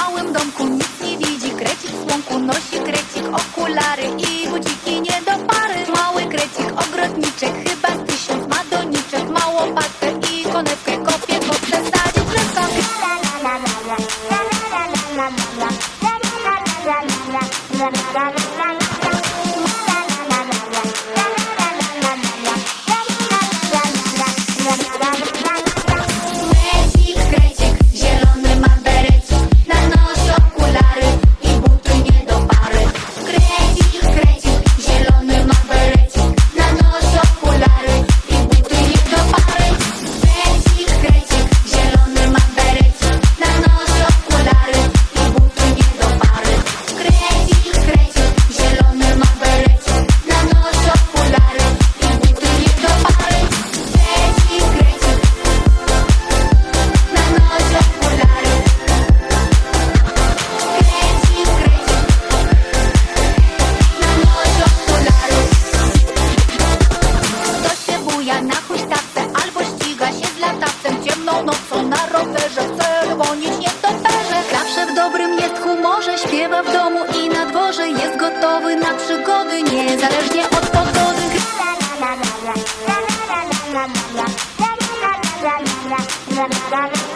małym domku nic nie widzi. Krecik w słonku nosi krecik Okulary i buciki nie do pary. Mały krecik, ogrodniczek Chyba z tysiąc ma doniczek. Ma łopatkę i konewkę Kopie, bo chce sadzić drzewka Krecik, na rowerze Chce dzwonić nietoperze Zawsze w dobrym jest humorze Śpiewa w domu i na dworze Jest gotowy na przygody Niezależnie od pogody la